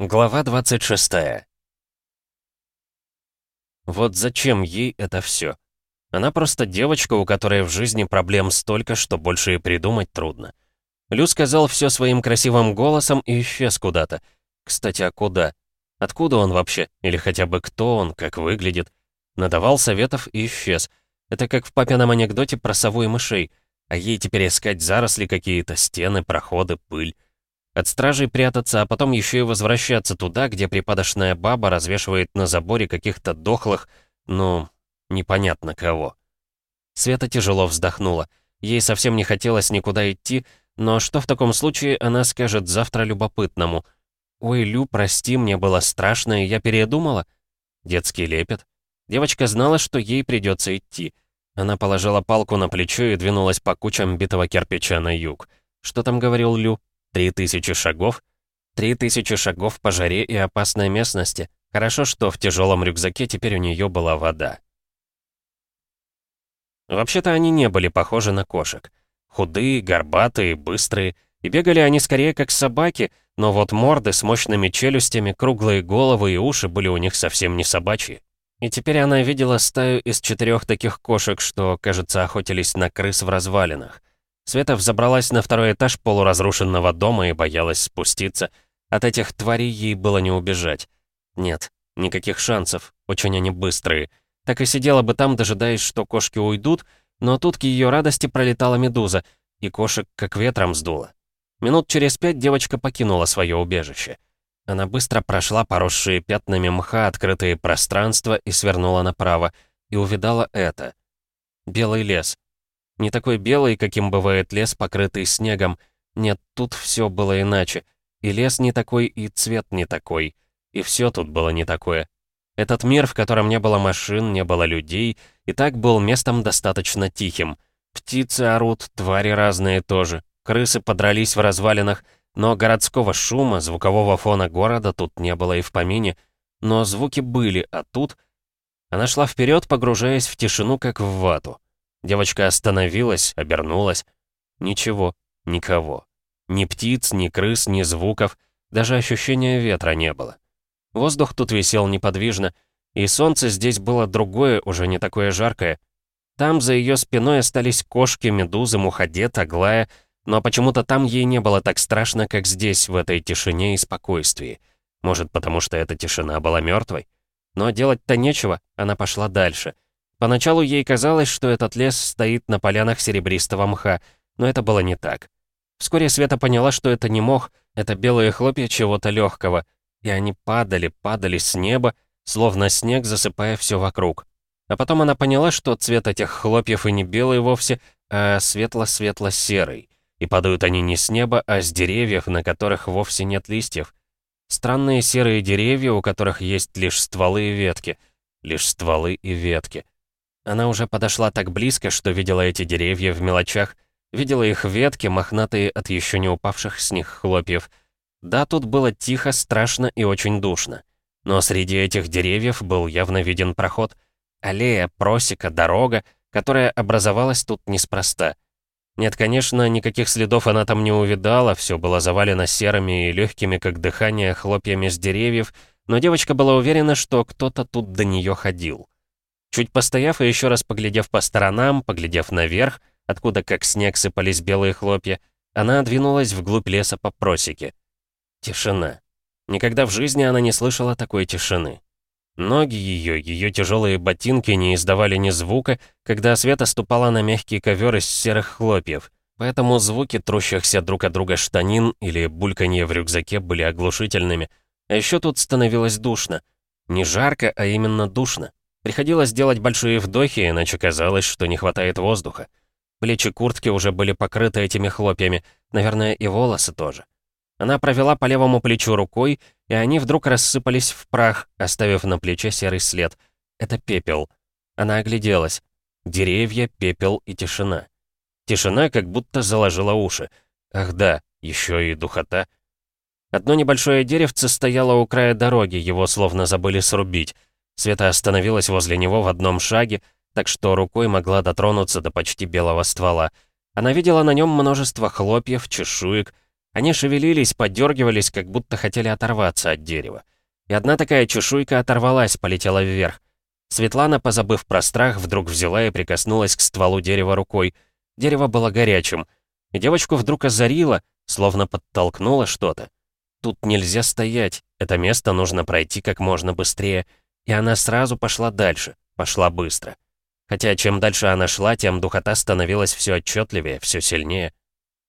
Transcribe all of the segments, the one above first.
Глава 26 Вот зачем ей это все? Она просто девочка, у которой в жизни проблем столько, что больше и придумать трудно. Лю сказал все своим красивым голосом и исчез куда-то. Кстати, а куда? Откуда он вообще? Или хотя бы кто он, как выглядит? Надавал советов и исчез. Это как в папином анекдоте про сову и мышей. А ей теперь искать заросли какие-то, стены, проходы, пыль. От стражей прятаться, а потом еще и возвращаться туда, где припадочная баба развешивает на заборе каких-то дохлых, ну, непонятно кого. Света тяжело вздохнула. Ей совсем не хотелось никуда идти, но что в таком случае она скажет завтра любопытному? «Ой, Лю, прости, мне было страшно, и я передумала?» Детский лепет. Девочка знала, что ей придется идти. Она положила палку на плечо и двинулась по кучам битого кирпича на юг. Что там говорил Лю? Три тысячи шагов? Три тысячи шагов по жаре и опасной местности. Хорошо, что в тяжелом рюкзаке теперь у нее была вода. Вообще-то они не были похожи на кошек. Худые, горбатые, быстрые. И бегали они скорее как собаки, но вот морды с мощными челюстями, круглые головы и уши были у них совсем не собачьи. И теперь она видела стаю из четырех таких кошек, что, кажется, охотились на крыс в развалинах. Света взобралась на второй этаж полуразрушенного дома и боялась спуститься. От этих тварей ей было не убежать. Нет, никаких шансов, очень они быстрые. Так и сидела бы там, дожидаясь, что кошки уйдут, но тут к ее радости пролетала медуза, и кошек как ветром сдуло. Минут через пять девочка покинула свое убежище. Она быстро прошла поросшие пятнами мха открытые пространства и свернула направо, и увидала это. Белый лес. Не такой белый, каким бывает лес, покрытый снегом. Нет, тут все было иначе. И лес не такой, и цвет не такой. И все тут было не такое. Этот мир, в котором не было машин, не было людей, и так был местом достаточно тихим. Птицы орут, твари разные тоже. Крысы подрались в развалинах, но городского шума, звукового фона города тут не было и в помине. Но звуки были, а тут... Она шла вперед, погружаясь в тишину, как в вату. Девочка остановилась, обернулась. Ничего, никого. Ни птиц, ни крыс, ни звуков, даже ощущения ветра не было. Воздух тут висел неподвижно, и солнце здесь было другое, уже не такое жаркое. Там за ее спиной остались кошки, медузы, муходед, аглая, но почему-то там ей не было так страшно, как здесь, в этой тишине и спокойствии. Может, потому что эта тишина была мертвой? Но делать-то нечего, она пошла дальше — Поначалу ей казалось, что этот лес стоит на полянах серебристого мха, но это было не так. Вскоре Света поняла, что это не мох, это белые хлопья чего-то легкого, и они падали, падали с неба, словно снег, засыпая все вокруг. А потом она поняла, что цвет этих хлопьев и не белый вовсе, а светло-светло-серый. И падают они не с неба, а с деревьев, на которых вовсе нет листьев. Странные серые деревья, у которых есть лишь стволы и ветки. Лишь стволы и ветки. Она уже подошла так близко, что видела эти деревья в мелочах, видела их ветки, мохнатые от еще не упавших с них хлопьев. Да, тут было тихо, страшно и очень душно. Но среди этих деревьев был явно виден проход. Аллея, просека, дорога, которая образовалась тут неспроста. Нет, конечно, никаких следов она там не увидала, все было завалено серыми и легкими, как дыхание, хлопьями с деревьев, но девочка была уверена, что кто-то тут до нее ходил. Чуть постояв и еще раз поглядев по сторонам, поглядев наверх, откуда как снег сыпались белые хлопья, она двинулась вглубь леса по просеке. Тишина. Никогда в жизни она не слышала такой тишины. Ноги ее, ее тяжелые ботинки не издавали ни звука, когда Света ступала на мягкий ковер из серых хлопьев, поэтому звуки трущихся друг от друга штанин или бульканье в рюкзаке были оглушительными. А еще тут становилось душно. Не жарко, а именно душно. Приходилось делать большие вдохи, иначе казалось, что не хватает воздуха. Плечи куртки уже были покрыты этими хлопьями, наверное, и волосы тоже. Она провела по левому плечу рукой, и они вдруг рассыпались в прах, оставив на плече серый след. Это пепел. Она огляделась. Деревья, пепел и тишина. Тишина как будто заложила уши. Ах да, еще и духота. Одно небольшое деревце стояло у края дороги, его словно забыли срубить. Света остановилась возле него в одном шаге, так что рукой могла дотронуться до почти белого ствола. Она видела на нем множество хлопьев, чешуек. Они шевелились, подергивались, как будто хотели оторваться от дерева. И одна такая чешуйка оторвалась, полетела вверх. Светлана, позабыв про страх, вдруг взяла и прикоснулась к стволу дерева рукой. Дерево было горячим. И девочку вдруг озарило, словно подтолкнуло что-то. Тут нельзя стоять, это место нужно пройти как можно быстрее. И она сразу пошла дальше, пошла быстро. Хотя чем дальше она шла, тем духота становилась все отчетливее, все сильнее.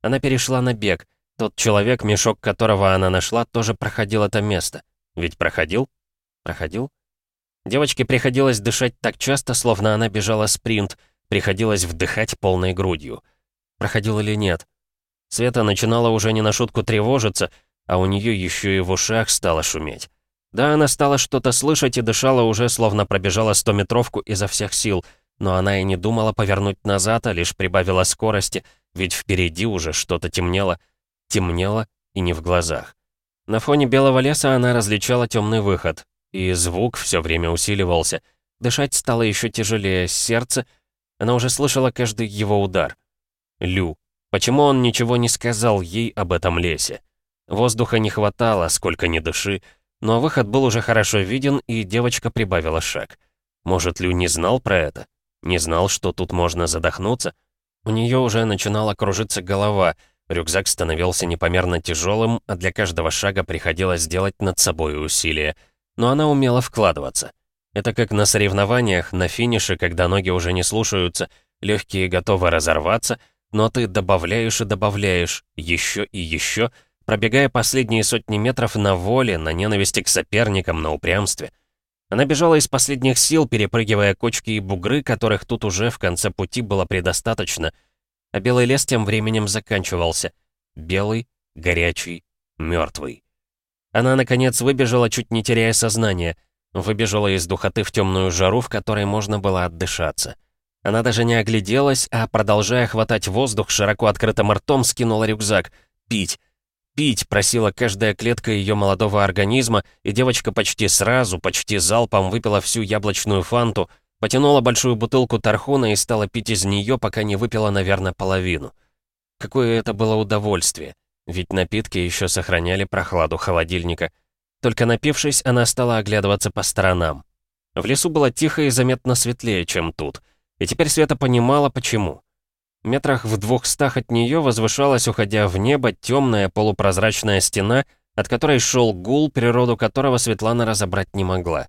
Она перешла на бег. Тот человек, мешок которого она нашла, тоже проходил это место. Ведь проходил? Проходил? Девочке приходилось дышать так часто, словно она бежала спринт. Приходилось вдыхать полной грудью. Проходил или нет? Света начинала уже не на шутку тревожиться, а у нее еще и в ушах стало шуметь. Да, она стала что-то слышать и дышала уже, словно пробежала стометровку изо всех сил — но она и не думала повернуть назад, а лишь прибавила скорости, ведь впереди уже что-то темнело. Темнело и не в глазах. На фоне белого леса она различала темный выход, и звук все время усиливался. Дышать стало еще тяжелее, сердце... Она уже слышала каждый его удар. Лю. Почему он ничего не сказал ей об этом лесе? Воздуха не хватало, сколько ни дыши, но выход был уже хорошо виден, и девочка прибавила шаг. Может, Лю не знал про это? Не знал, что тут можно задохнуться. У нее уже начинала кружиться голова, рюкзак становился непомерно тяжелым, а для каждого шага приходилось делать над собой усилия. Но она умела вкладываться. Это как на соревнованиях, на финише, когда ноги уже не слушаются, легкие готовы разорваться, но ты добавляешь и добавляешь, еще и еще, пробегая последние сотни метров на воле, на ненависти к соперникам, на упрямстве. Она бежала из последних сил, перепрыгивая кочки и бугры, которых тут уже в конце пути было предостаточно. А белый лес тем временем заканчивался. Белый, горячий, мертвый. Она, наконец, выбежала, чуть не теряя сознание. Выбежала из духоты в темную жару, в которой можно было отдышаться. Она даже не огляделась, а, продолжая хватать воздух, широко открытым ртом скинула рюкзак. Пить. Пить просила каждая клетка ее молодого организма, и девочка почти сразу, почти залпом выпила всю яблочную фанту, потянула большую бутылку тархуна и стала пить из нее, пока не выпила, наверное, половину. Какое это было удовольствие, ведь напитки еще сохраняли прохладу холодильника. Только напившись, она стала оглядываться по сторонам. В лесу было тихо и заметно светлее, чем тут. И теперь Света понимала, почему. Метрах в двухстах от нее возвышалась, уходя в небо, темная полупрозрачная стена, от которой шел гул, природу которого Светлана разобрать не могла.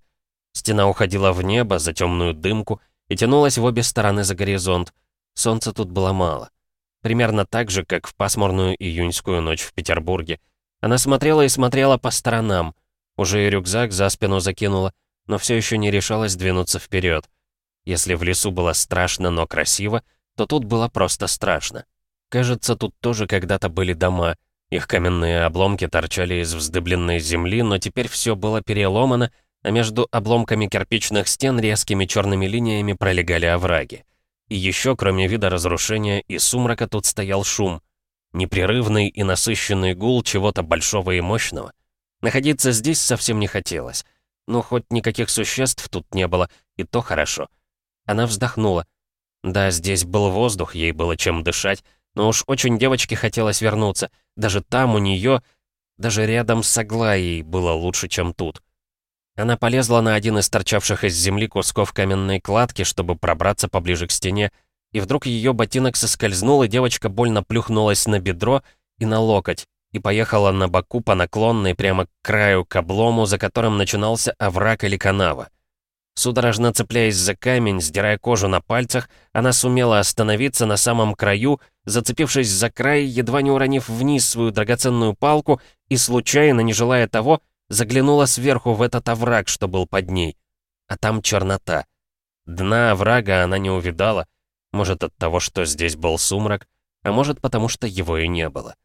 Стена уходила в небо, за темную дымку, и тянулась в обе стороны за горизонт. Солнца тут было мало. Примерно так же, как в пасмурную июньскую ночь в Петербурге. Она смотрела и смотрела по сторонам. Уже и рюкзак за спину закинула, но все еще не решалась двинуться вперед. Если в лесу было страшно, но красиво, то тут было просто страшно. Кажется, тут тоже когда-то были дома. Их каменные обломки торчали из вздыбленной земли, но теперь все было переломано, а между обломками кирпичных стен резкими черными линиями пролегали овраги. И еще, кроме вида разрушения и сумрака, тут стоял шум. Непрерывный и насыщенный гул чего-то большого и мощного. Находиться здесь совсем не хотелось. Ну, хоть никаких существ тут не было, и то хорошо. Она вздохнула. Да, здесь был воздух, ей было чем дышать, но уж очень девочке хотелось вернуться. Даже там у нее, даже рядом с Аглаей было лучше, чем тут. Она полезла на один из торчавших из земли кусков каменной кладки, чтобы пробраться поближе к стене, и вдруг ее ботинок соскользнул, и девочка больно плюхнулась на бедро и на локоть, и поехала на боку по наклонной прямо к краю, к облому, за которым начинался овраг или канава. Судорожно цепляясь за камень, сдирая кожу на пальцах, она сумела остановиться на самом краю, зацепившись за край, едва не уронив вниз свою драгоценную палку и, случайно, не желая того, заглянула сверху в этот овраг, что был под ней. А там чернота. Дна оврага она не увидала. Может, от того, что здесь был сумрак, а может, потому что его и не было.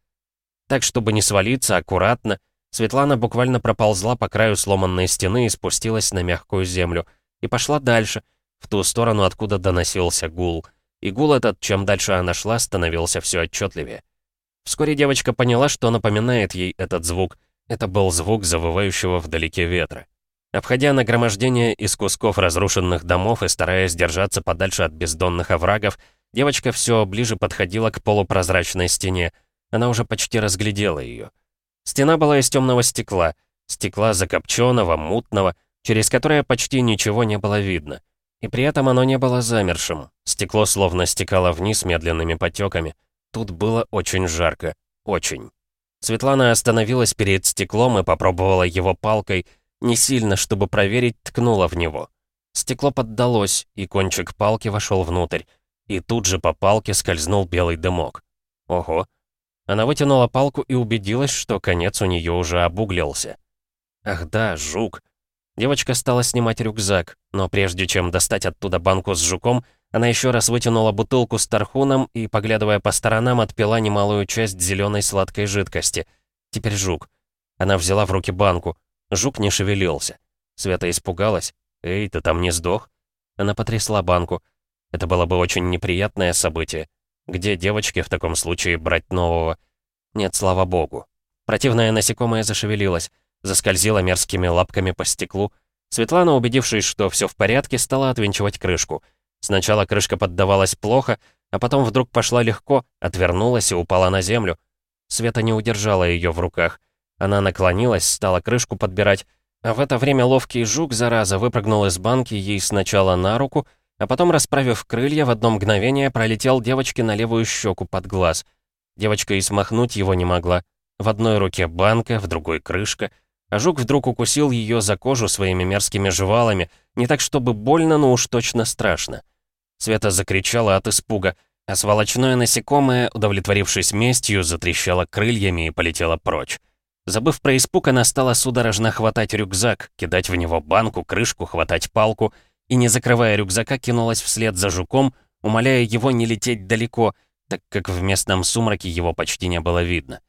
Так, чтобы не свалиться, аккуратно, Светлана буквально проползла по краю сломанной стены и спустилась на мягкую землю. И пошла дальше, в ту сторону, откуда доносился гул. И гул этот, чем дальше она шла, становился все отчетливее. Вскоре девочка поняла, что напоминает ей этот звук. Это был звук завывающего вдалеке ветра. Обходя нагромождение из кусков разрушенных домов и стараясь держаться подальше от бездонных оврагов, девочка все ближе подходила к полупрозрачной стене. Она уже почти разглядела ее. Стена была из темного стекла, стекла закопченного, мутного, через которое почти ничего не было видно. И при этом оно не было замершим. Стекло словно стекало вниз медленными потеками. Тут было очень жарко. Очень. Светлана остановилась перед стеклом и попробовала его палкой, не сильно, чтобы проверить, ткнула в него. Стекло поддалось, и кончик палки вошел внутрь. И тут же по палке скользнул белый дымок. Ого. Она вытянула палку и убедилась, что конец у нее уже обуглился. Ах да, жук. Девочка стала снимать рюкзак, но прежде чем достать оттуда банку с жуком, она еще раз вытянула бутылку с тархуном и, поглядывая по сторонам, отпила немалую часть зеленой сладкой жидкости. Теперь жук. Она взяла в руки банку. Жук не шевелился. Света испугалась. «Эй, ты там не сдох?» Она потрясла банку. Это было бы очень неприятное событие. Где девочке в таком случае брать нового? Нет, слава богу. Противное насекомое зашевелилось, заскользило мерзкими лапками по стеклу. Светлана, убедившись, что все в порядке, стала отвинчивать крышку. Сначала крышка поддавалась плохо, а потом вдруг пошла легко, отвернулась и упала на землю. Света не удержала ее в руках. Она наклонилась, стала крышку подбирать, а в это время ловкий жук, зараза, выпрыгнул из банки ей сначала на руку, а потом, расправив крылья, в одно мгновение пролетел девочке на левую щеку под глаз. Девочка и смахнуть его не могла. В одной руке банка, в другой крышка. А жук вдруг укусил ее за кожу своими мерзкими жвалами, не так чтобы больно, но уж точно страшно. Света закричала от испуга, а сволочное насекомое, удовлетворившись местью, затрещало крыльями и полетело прочь. Забыв про испуг, она стала судорожно хватать рюкзак, кидать в него банку, крышку, хватать палку и, не закрывая рюкзака, кинулась вслед за жуком, умоляя его не лететь далеко, так как в местном сумраке его почти не было видно.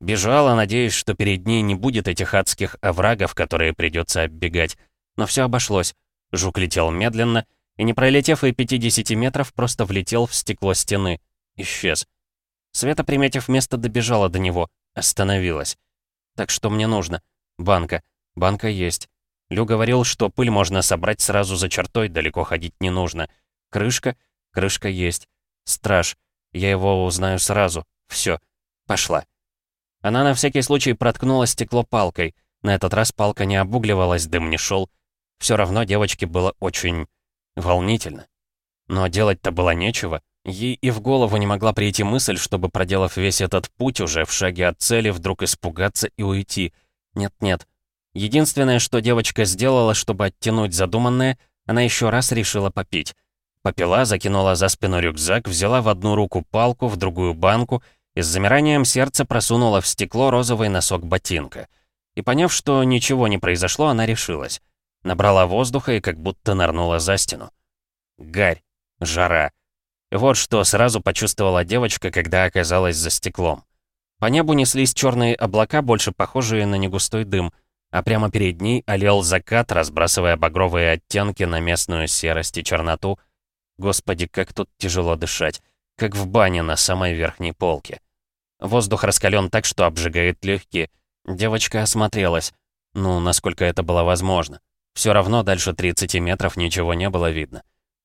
Бежала, надеясь, что перед ней не будет этих адских оврагов, которые придется оббегать. Но все обошлось. Жук летел медленно, и, не пролетев и 50 метров, просто влетел в стекло стены. Исчез. Света, приметив место, добежала до него. Остановилась. Так что мне нужно? Банка. Банка есть. Лю говорил, что пыль можно собрать сразу за чертой, далеко ходить не нужно. Крышка? Крышка есть. Страж. Я его узнаю сразу. Все. Пошла. Она на всякий случай проткнула стекло палкой. На этот раз палка не обугливалась, дым не шел. Все равно девочке было очень волнительно. Но делать-то было нечего. Ей и в голову не могла прийти мысль, чтобы, проделав весь этот путь уже в шаге от цели, вдруг испугаться и уйти. Нет-нет, Единственное, что девочка сделала, чтобы оттянуть задуманное, она еще раз решила попить. Попила, закинула за спину рюкзак, взяла в одну руку палку, в другую банку и с замиранием сердца просунула в стекло розовый носок ботинка. И поняв, что ничего не произошло, она решилась. Набрала воздуха и как будто нырнула за стену. Гарь, жара. Вот что сразу почувствовала девочка, когда оказалась за стеклом. По небу неслись черные облака, больше похожие на негустой дым — а прямо перед ней олел закат, разбрасывая багровые оттенки на местную серость и черноту. Господи, как тут тяжело дышать, как в бане на самой верхней полке. Воздух раскален так, что обжигает легкие. Девочка осмотрелась. Ну, насколько это было возможно. Все равно дальше 30 метров ничего не было видно.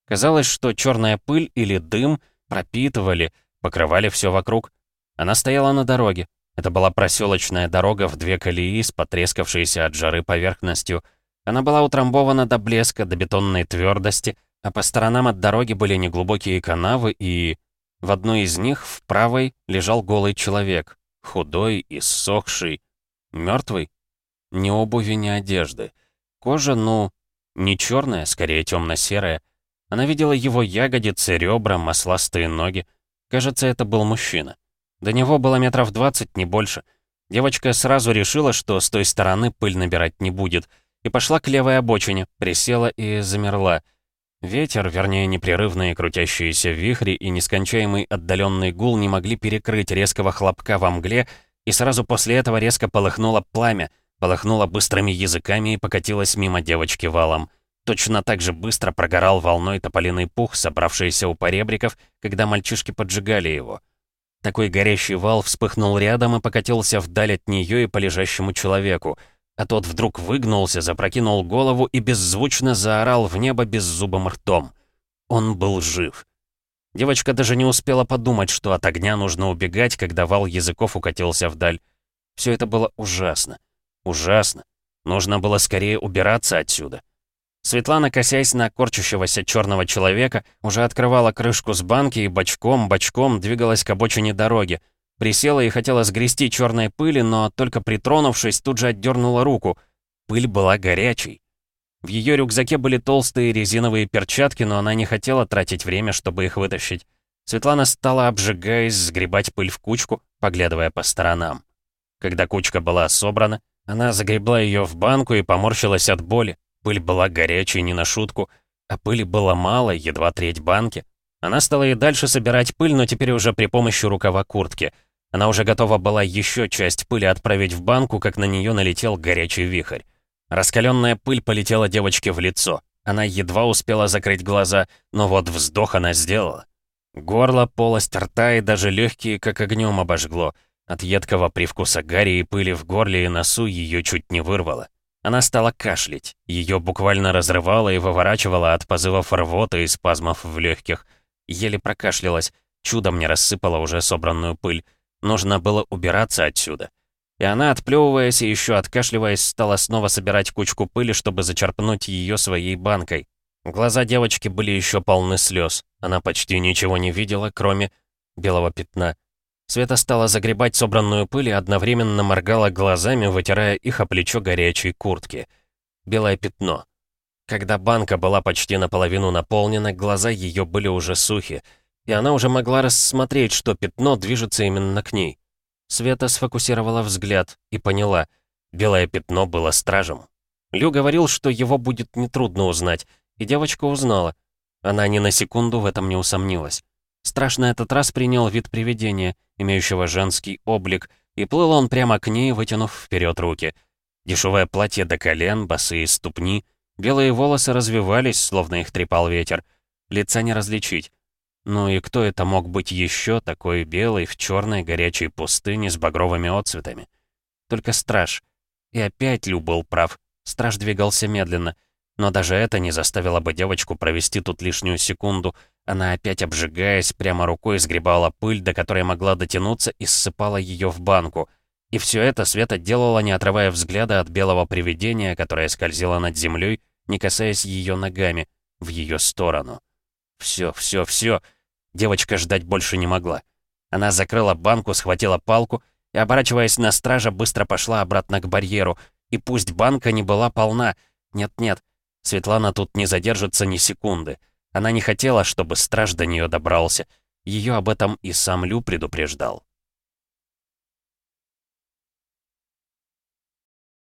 Казалось, что черная пыль или дым пропитывали, покрывали все вокруг. Она стояла на дороге, это была проселочная дорога в две колеи с потрескавшейся от жары поверхностью. Она была утрамбована до блеска, до бетонной твердости, а по сторонам от дороги были неглубокие канавы и... В одной из них, в правой, лежал голый человек, худой и ссохший. мертвый. Ни обуви, ни одежды. Кожа, ну, не черная, скорее темно-серая. Она видела его ягодицы, ребра, масластые ноги. Кажется, это был мужчина. До него было метров двадцать, не больше. Девочка сразу решила, что с той стороны пыль набирать не будет, и пошла к левой обочине, присела и замерла. Ветер, вернее, непрерывные крутящиеся вихри и нескончаемый отдаленный гул не могли перекрыть резкого хлопка во мгле, и сразу после этого резко полыхнуло пламя, полыхнуло быстрыми языками и покатилось мимо девочки валом. Точно так же быстро прогорал волной тополиный пух, собравшийся у поребриков, когда мальчишки поджигали его. Такой горящий вал вспыхнул рядом и покатился вдаль от нее и по лежащему человеку. А тот вдруг выгнулся, запрокинул голову и беззвучно заорал в небо беззубым ртом. Он был жив. Девочка даже не успела подумать, что от огня нужно убегать, когда вал языков укатился вдаль. Все это было ужасно. Ужасно. Нужно было скорее убираться отсюда. Светлана, косясь на корчащегося черного человека, уже открывала крышку с банки и бочком-бочком двигалась к обочине дороги. Присела и хотела сгрести черной пыли, но только притронувшись, тут же отдернула руку. Пыль была горячей. В ее рюкзаке были толстые резиновые перчатки, но она не хотела тратить время, чтобы их вытащить. Светлана стала, обжигаясь, сгребать пыль в кучку, поглядывая по сторонам. Когда кучка была собрана, она загребла ее в банку и поморщилась от боли. Пыль была горячей не на шутку, а пыли было мало, едва треть банки. Она стала и дальше собирать пыль, но теперь уже при помощи рукава куртки. Она уже готова была еще часть пыли отправить в банку, как на нее налетел горячий вихрь. Раскаленная пыль полетела девочке в лицо. Она едва успела закрыть глаза, но вот вздох она сделала. Горло, полость рта и даже легкие как огнем обожгло. От едкого привкуса гари и пыли в горле и носу ее чуть не вырвало. Она стала кашлять. Ее буквально разрывало и выворачивало от позывов рвоты и спазмов в легких. Еле прокашлялась. Чудом не рассыпала уже собранную пыль. Нужно было убираться отсюда. И она, отплевываясь и еще откашливаясь, стала снова собирать кучку пыли, чтобы зачерпнуть ее своей банкой. Глаза девочки были еще полны слез. Она почти ничего не видела, кроме белого пятна. Света стала загребать собранную пыль и одновременно моргала глазами, вытирая их о плечо горячей куртки. Белое пятно. Когда банка была почти наполовину наполнена, глаза ее были уже сухи, и она уже могла рассмотреть, что пятно движется именно к ней. Света сфокусировала взгляд и поняла. Белое пятно было стражем. Лю говорил, что его будет нетрудно узнать, и девочка узнала. Она ни на секунду в этом не усомнилась. Страж на этот раз принял вид привидения, имеющего женский облик, и плыл он прямо к ней, вытянув вперед руки. Дешевое платье до колен, босые ступни, белые волосы развивались, словно их трепал ветер. Лица не различить. Ну и кто это мог быть еще такой белый в черной горячей пустыне с багровыми отцветами? Только страж. И опять Лю был прав. Страж двигался медленно. Но даже это не заставило бы девочку провести тут лишнюю секунду. Она опять обжигаясь, прямо рукой сгребала пыль, до которой могла дотянуться, и ссыпала ее в банку. И все это Света делала, не отрывая взгляда от белого привидения, которое скользило над землей, не касаясь ее ногами, в ее сторону. Все, все, все. Девочка ждать больше не могла. Она закрыла банку, схватила палку и, оборачиваясь на стража, быстро пошла обратно к барьеру. И пусть банка не была полна, нет-нет, Светлана тут не задержится ни секунды. Она не хотела, чтобы страж до нее добрался. Ее об этом и сам Лю предупреждал.